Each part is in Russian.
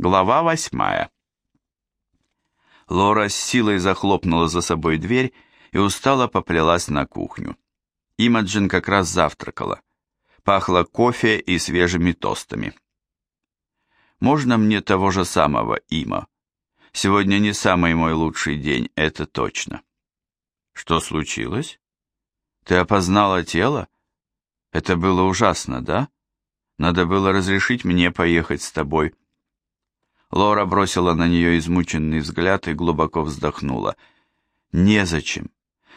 Глава восьмая. Лора с силой захлопнула за собой дверь и устало поплелась на кухню. Имаджин как раз завтракала. Пахло кофе и свежими тостами. «Можно мне того же самого, Има? Сегодня не самый мой лучший день, это точно». «Что случилось? Ты опознала тело? Это было ужасно, да? Надо было разрешить мне поехать с тобой». Лора бросила на нее измученный взгляд и глубоко вздохнула. «Незачем.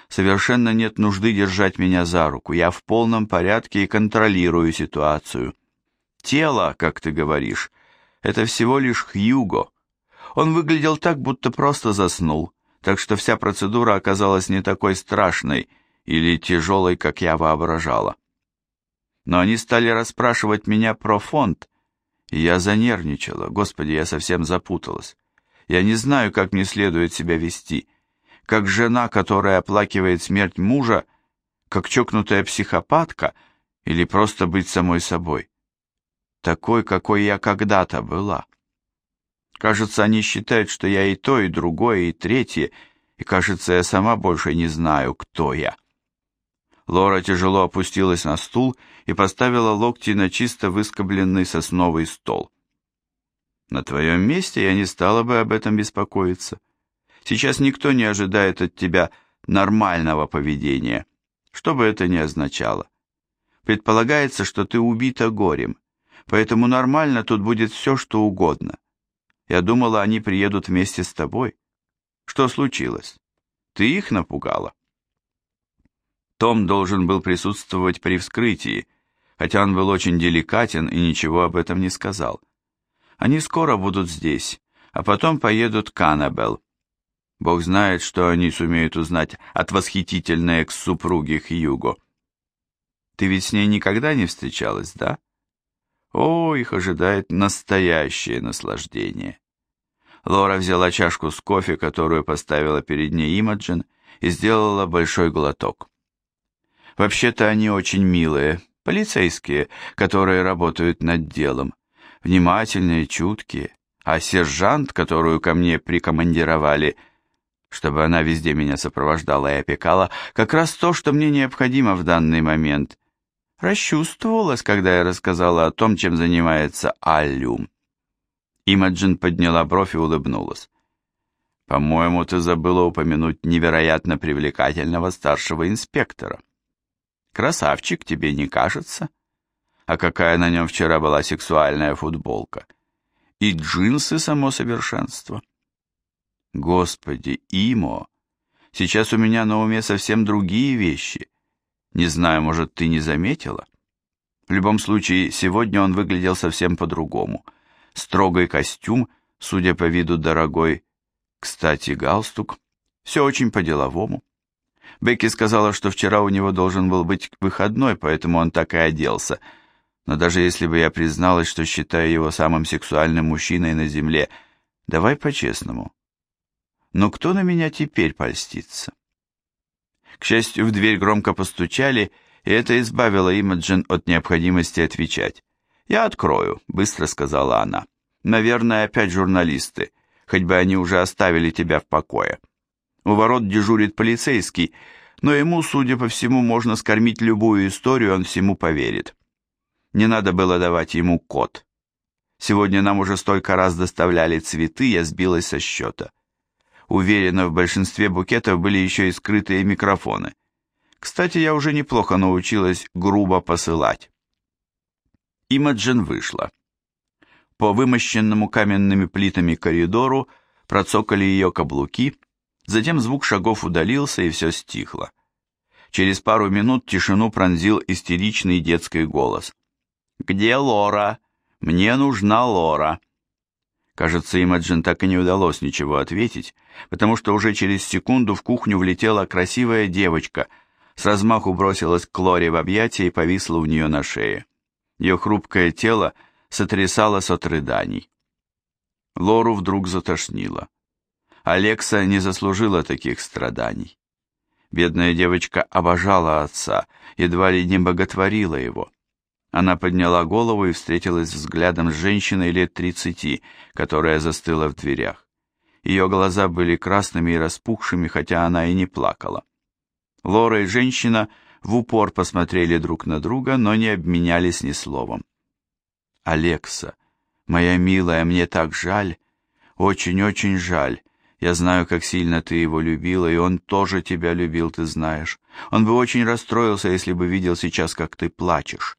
Совершенно нет нужды держать меня за руку. Я в полном порядке и контролирую ситуацию. Тело, как ты говоришь, это всего лишь Хьюго. Он выглядел так, будто просто заснул, так что вся процедура оказалась не такой страшной или тяжелой, как я воображала. Но они стали расспрашивать меня про фонд, я занервничала. Господи, я совсем запуталась. Я не знаю, как мне следует себя вести. Как жена, которая оплакивает смерть мужа, как чокнутая психопатка, или просто быть самой собой. Такой, какой я когда-то была. Кажется, они считают, что я и то, и другое, и третье, и, кажется, я сама больше не знаю, кто я. Лора тяжело опустилась на стул и поставила локти на чисто выскобленный сосновый стол. На твоем месте я не стала бы об этом беспокоиться. Сейчас никто не ожидает от тебя нормального поведения, что бы это ни означало. Предполагается, что ты убита горем, поэтому нормально тут будет все, что угодно. Я думала, они приедут вместе с тобой. Что случилось? Ты их напугала? Том должен был присутствовать при вскрытии, хотя он был очень деликатен и ничего об этом не сказал. Они скоро будут здесь, а потом поедут к Аннабелл. Бог знает, что они сумеют узнать от восхитительной экс-супруги Хьюго. Ты ведь с ней никогда не встречалась, да? О, их ожидает настоящее наслаждение. Лора взяла чашку с кофе, которую поставила перед ней Имаджин, и сделала большой глоток. Вообще-то они очень милые, полицейские, которые работают над делом, внимательные, чуткие, а сержант, которую ко мне прикомандировали, чтобы она везде меня сопровождала и опекала, как раз то, что мне необходимо в данный момент. Расчувствовалась, когда я рассказала о том, чем занимается Аллюм. Имаджин подняла бровь и улыбнулась. «По-моему, ты забыла упомянуть невероятно привлекательного старшего инспектора». Красавчик, тебе не кажется? А какая на нем вчера была сексуальная футболка? И джинсы само совершенство. Господи, Имо, сейчас у меня на уме совсем другие вещи. Не знаю, может, ты не заметила? В любом случае, сегодня он выглядел совсем по-другому. Строгий костюм, судя по виду дорогой. Кстати, галстук. Все очень по-деловому. Бекки сказала, что вчера у него должен был быть выходной, поэтому он так и оделся. Но даже если бы я призналась, что считаю его самым сексуальным мужчиной на земле, давай по-честному. Но кто на меня теперь польстится? К счастью, в дверь громко постучали, и это избавило Имаджин от необходимости отвечать. «Я открою», — быстро сказала она. «Наверное, опять журналисты, хоть бы они уже оставили тебя в покое». У ворот дежурит полицейский, но ему, судя по всему, можно скормить любую историю, он всему поверит. Не надо было давать ему код. Сегодня нам уже столько раз доставляли цветы, я сбилась со счета. Уверена, в большинстве букетов были еще и скрытые микрофоны. Кстати, я уже неплохо научилась грубо посылать. Имаджин вышла. По вымощенному каменными плитами коридору процокали ее каблуки, Затем звук шагов удалился, и все стихло. Через пару минут тишину пронзил истеричный детский голос. «Где Лора? Мне нужна Лора!» Кажется, Имаджин так и не удалось ничего ответить, потому что уже через секунду в кухню влетела красивая девочка, с размаху бросилась к Лоре в объятия и повисла у нее на шее. Ее хрупкое тело сотрясалось от рыданий. Лору вдруг затошнило. Алекса не заслужила таких страданий. Бедная девочка обожала отца, едва ли не боготворила его. Она подняла голову и встретилась взглядом с женщиной лет тридцати, которая застыла в дверях. Ее глаза были красными и распухшими, хотя она и не плакала. Лора и женщина в упор посмотрели друг на друга, но не обменялись ни словом. «Алекса, моя милая, мне так жаль, очень-очень жаль. Я знаю, как сильно ты его любила, и он тоже тебя любил, ты знаешь. Он бы очень расстроился, если бы видел сейчас, как ты плачешь.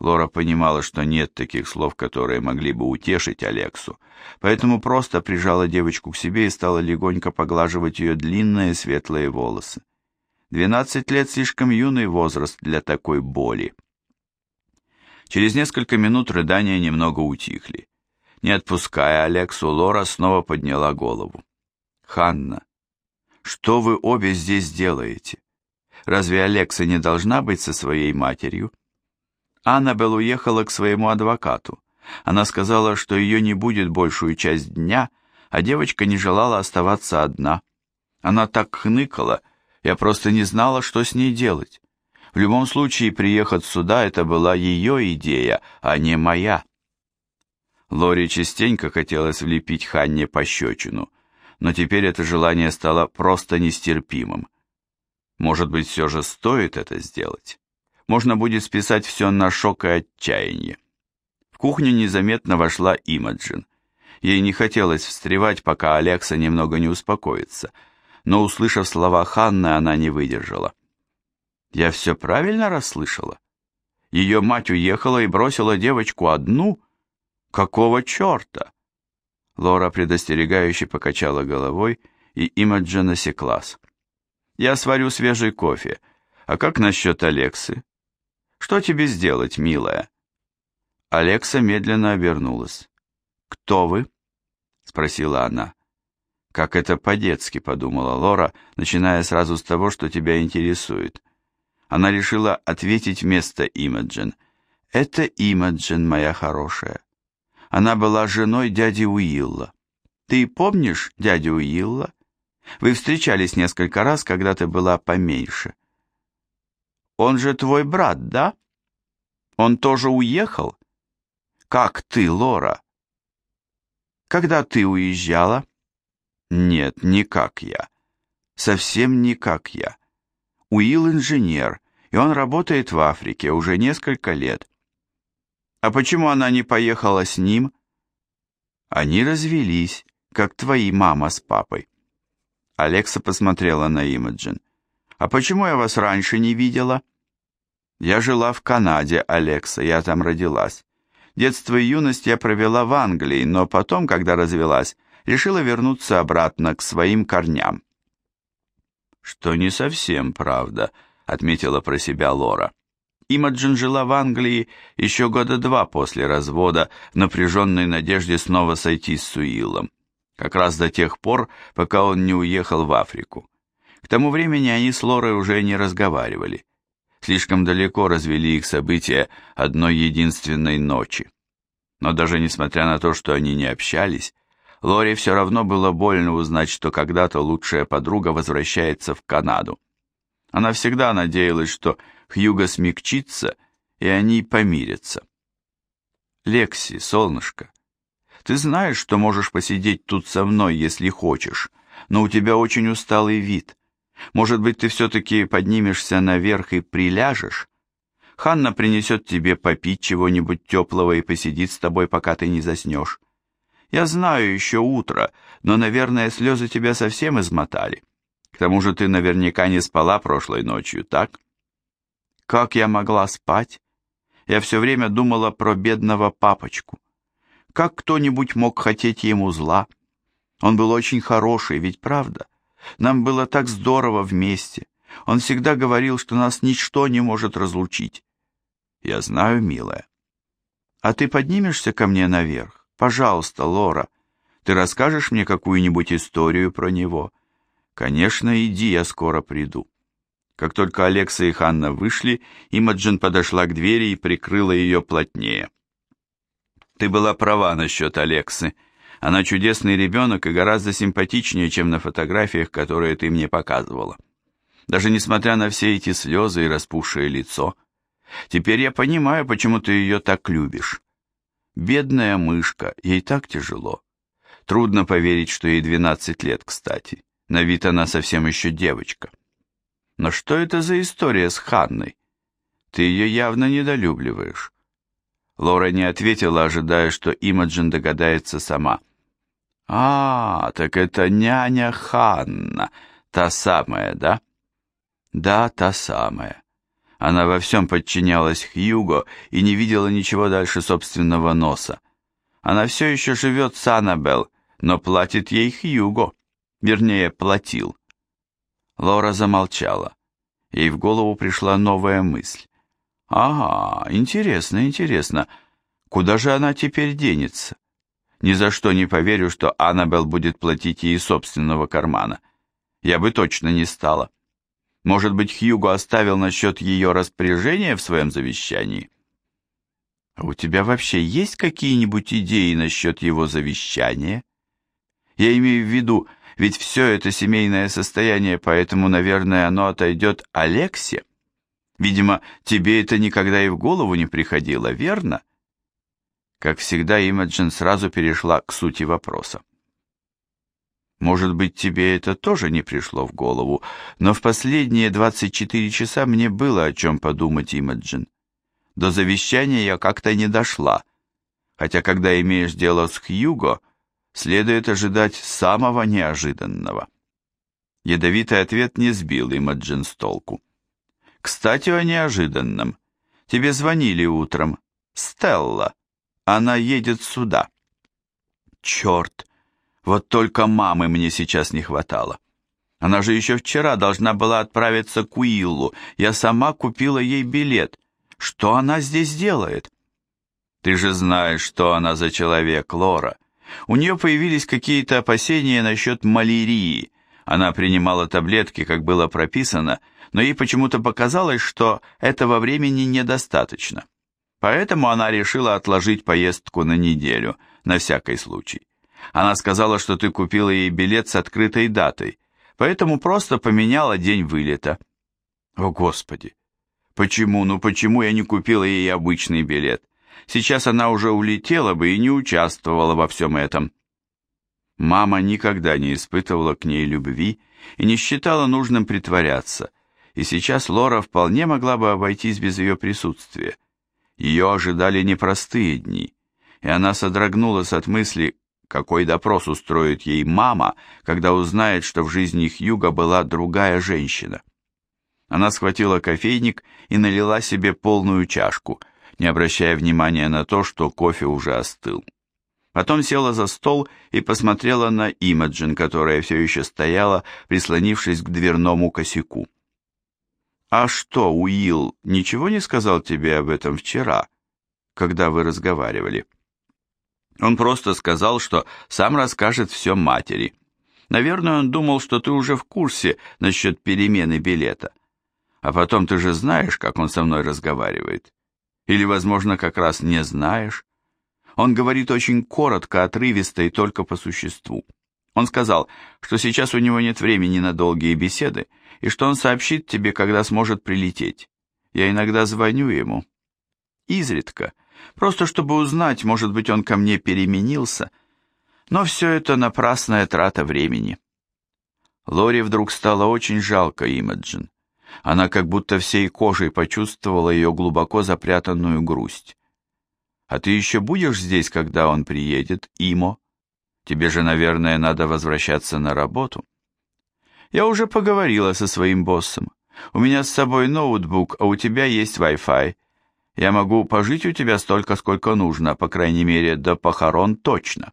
Лора понимала, что нет таких слов, которые могли бы утешить Алексу, поэтому просто прижала девочку к себе и стала легонько поглаживать ее длинные светлые волосы. Двенадцать лет слишком юный возраст для такой боли. Через несколько минут рыдания немного утихли. Не отпуская Алексу, Лора снова подняла голову. «Ханна, что вы обе здесь делаете? Разве Алекса не должна быть со своей матерью?» Аннабелл уехала к своему адвокату. Она сказала, что ее не будет большую часть дня, а девочка не желала оставаться одна. Она так хныкала, я просто не знала, что с ней делать. В любом случае, приехать сюда – это была ее идея, а не моя. Лори частенько хотелось влепить Ханне пощечину, но теперь это желание стало просто нестерпимым. Может быть, все же стоит это сделать? можно будет списать все на шок и отчаяние. В кухню незаметно вошла Имаджин. Ей не хотелось встревать, пока Алекса немного не успокоится, но, услышав слова Ханны, она не выдержала. «Я все правильно расслышала? Ее мать уехала и бросила девочку одну? Какого черта?» Лора предостерегающе покачала головой, и Имаджин осеклась. «Я сварю свежий кофе. А как насчет Алексы? Что тебе сделать, милая?» Алекса медленно обернулась. «Кто вы?» — спросила она. «Как это по-детски», — подумала Лора, начиная сразу с того, что тебя интересует. Она решила ответить вместо Имаджин. «Это Имаджин, моя хорошая. Она была женой дяди Уилла. Ты помнишь дядю Уилла? Вы встречались несколько раз, когда ты была поменьше. Он же твой брат, да? Он тоже уехал? Как ты, Лора? Когда ты уезжала? Нет, не как я. Совсем не как я. Уилл инженер, и он работает в Африке уже несколько лет. А почему она не поехала с ним? Они развелись, как твои мама с папой. Алекса посмотрела на Имаджин. «А почему я вас раньше не видела?» Я жила в Канаде, Алекса, я там родилась. Детство и юность я провела в Англии, но потом, когда развелась, решила вернуться обратно к своим корням. Что не совсем правда, отметила про себя Лора. Имаджин жила в Англии еще года два после развода, в напряженной надежде снова сойти с Суилом. Как раз до тех пор, пока он не уехал в Африку. К тому времени они с Лорой уже не разговаривали. Слишком далеко развели их события одной единственной ночи. Но даже несмотря на то, что они не общались, Лори все равно было больно узнать, что когда-то лучшая подруга возвращается в Канаду. Она всегда надеялась, что Хьюго смягчится, и они помирятся. «Лекси, солнышко, ты знаешь, что можешь посидеть тут со мной, если хочешь, но у тебя очень усталый вид. Может быть, ты все-таки поднимешься наверх и приляжешь? Ханна принесет тебе попить чего-нибудь теплого и посидит с тобой, пока ты не заснешь. Я знаю, еще утро, но, наверное, слезы тебя совсем измотали. К тому же ты наверняка не спала прошлой ночью, так? Как я могла спать? Я все время думала про бедного папочку. Как кто-нибудь мог хотеть ему зла? Он был очень хороший, ведь правда? Нам было так здорово вместе. Он всегда говорил, что нас ничто не может разлучить. Я знаю, милая. А ты поднимешься ко мне наверх? Пожалуйста, Лора. Ты расскажешь мне какую-нибудь историю про него? Конечно, иди, я скоро приду. Как только Алекса и Ханна вышли, Имаджин подошла к двери и прикрыла ее плотнее. Ты была права насчет Алексы. Она чудесный ребенок и гораздо симпатичнее, чем на фотографиях, которые ты мне показывала. Даже несмотря на все эти слезы и распухшее лицо. Теперь я понимаю, почему ты ее так любишь. Бедная мышка, ей так тяжело. Трудно поверить, что ей 12 лет, кстати. На вид она совсем еще девочка. Но что это за история с Ханной? Ты ее явно недолюбливаешь. Лора не ответила, ожидая, что Имаджин догадается сама. «А, так это няня Ханна, та самая, да?» «Да, та самая». Она во всем подчинялась Хьюго и не видела ничего дальше собственного носа. Она все еще живет с Аннабелл, но платит ей Хьюго. Вернее, платил. Лора замолчала. Ей в голову пришла новая мысль. «Ага, интересно, интересно. Куда же она теперь денется? Ни за что не поверю, что Аннабелл будет платить ей собственного кармана. Я бы точно не стала. Может быть, Хьюго оставил насчет ее распоряжения в своем завещании? А у тебя вообще есть какие-нибудь идеи насчет его завещания? Я имею в виду, ведь все это семейное состояние, поэтому, наверное, оно отойдет Алексе. Видимо, тебе это никогда и в голову не приходило, верно? Как всегда, Имаджин сразу перешла к сути вопроса. Может быть, тебе это тоже не пришло в голову, но в последние 24 часа мне было о чем подумать, Имаджин. До завещания я как-то не дошла, хотя когда имеешь дело с Хьюго, следует ожидать самого неожиданного. Ядовитый ответ не сбил Имаджин с толку. Кстати, о неожиданном. Тебе звонили утром. Стелла. Она едет сюда. Черт, вот только мамы мне сейчас не хватало. Она же еще вчера должна была отправиться к Уиллу. Я сама купила ей билет. Что она здесь делает? Ты же знаешь, что она за человек, Лора. У нее появились какие-то опасения насчет малярии. Она принимала таблетки, как было прописано, но ей почему-то показалось, что этого времени недостаточно. Поэтому она решила отложить поездку на неделю, на всякий случай. Она сказала, что ты купила ей билет с открытой датой, поэтому просто поменяла день вылета. О, Господи! Почему, ну почему я не купила ей обычный билет? Сейчас она уже улетела бы и не участвовала во всем этом. Мама никогда не испытывала к ней любви и не считала нужным притворяться, и сейчас Лора вполне могла бы обойтись без ее присутствия. Ее ожидали непростые дни, и она содрогнулась от мысли, какой допрос устроит ей мама, когда узнает, что в жизни Хьюга была другая женщина. Она схватила кофейник и налила себе полную чашку – не обращая внимания на то, что кофе уже остыл. Потом села за стол и посмотрела на Имаджин, которая все еще стояла, прислонившись к дверному косяку. «А что, Уилл ничего не сказал тебе об этом вчера, когда вы разговаривали?» «Он просто сказал, что сам расскажет все матери. Наверное, он думал, что ты уже в курсе насчет перемены билета. А потом ты же знаешь, как он со мной разговаривает. Или, возможно, как раз не знаешь? Он говорит очень коротко, отрывисто и только по существу. Он сказал, что сейчас у него нет времени на долгие беседы, и что он сообщит тебе, когда сможет прилететь. Я иногда звоню ему. Изредка. Просто чтобы узнать, может быть, он ко мне переменился. Но все это напрасная трата времени. Лори вдруг стало очень жалко Имаджин. Она как будто всей кожей почувствовала ее глубоко запрятанную грусть. «А ты еще будешь здесь, когда он приедет, Имо? Тебе же, наверное, надо возвращаться на работу». «Я уже поговорила со своим боссом. У меня с собой ноутбук, а у тебя есть Wi-Fi. Я могу пожить у тебя столько, сколько нужно, по крайней мере, до похорон точно».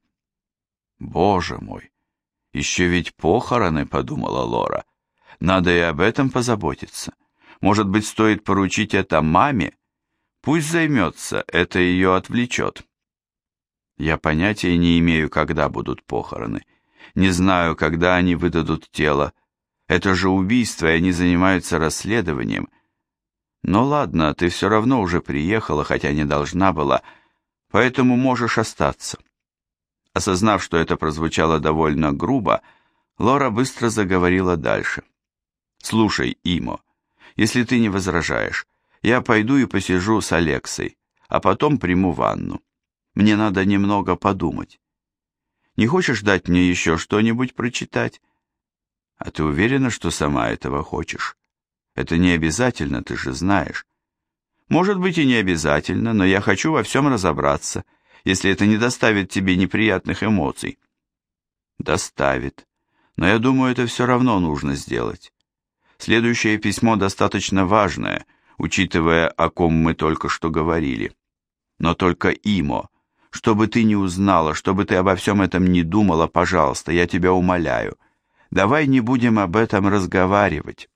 «Боже мой! Еще ведь похороны», — подумала Лора. Надо и об этом позаботиться. Может быть, стоит поручить это маме? Пусть займется, это ее отвлечет. Я понятия не имею, когда будут похороны. Не знаю, когда они выдадут тело. Это же убийство, и они занимаются расследованием. Но ладно, ты все равно уже приехала, хотя не должна была, поэтому можешь остаться. Осознав, что это прозвучало довольно грубо, Лора быстро заговорила дальше. Слушай, Имо, если ты не возражаешь, Я пойду и посижу с Алексой, а потом приму ванну. Мне надо немного подумать. Не хочешь дать мне еще что-нибудь прочитать? А ты уверена, что сама этого хочешь? Это не обязательно, ты же знаешь. Может быть и не обязательно, но я хочу во всем разобраться, если это не доставит тебе неприятных эмоций. Доставит. Но я думаю, это все равно нужно сделать. Следующее письмо достаточно важное, учитывая, о ком мы только что говорили. Но только Имо. Чтобы ты не узнала, чтобы ты обо всем этом не думала, пожалуйста, я тебя умоляю. Давай не будем об этом разговаривать.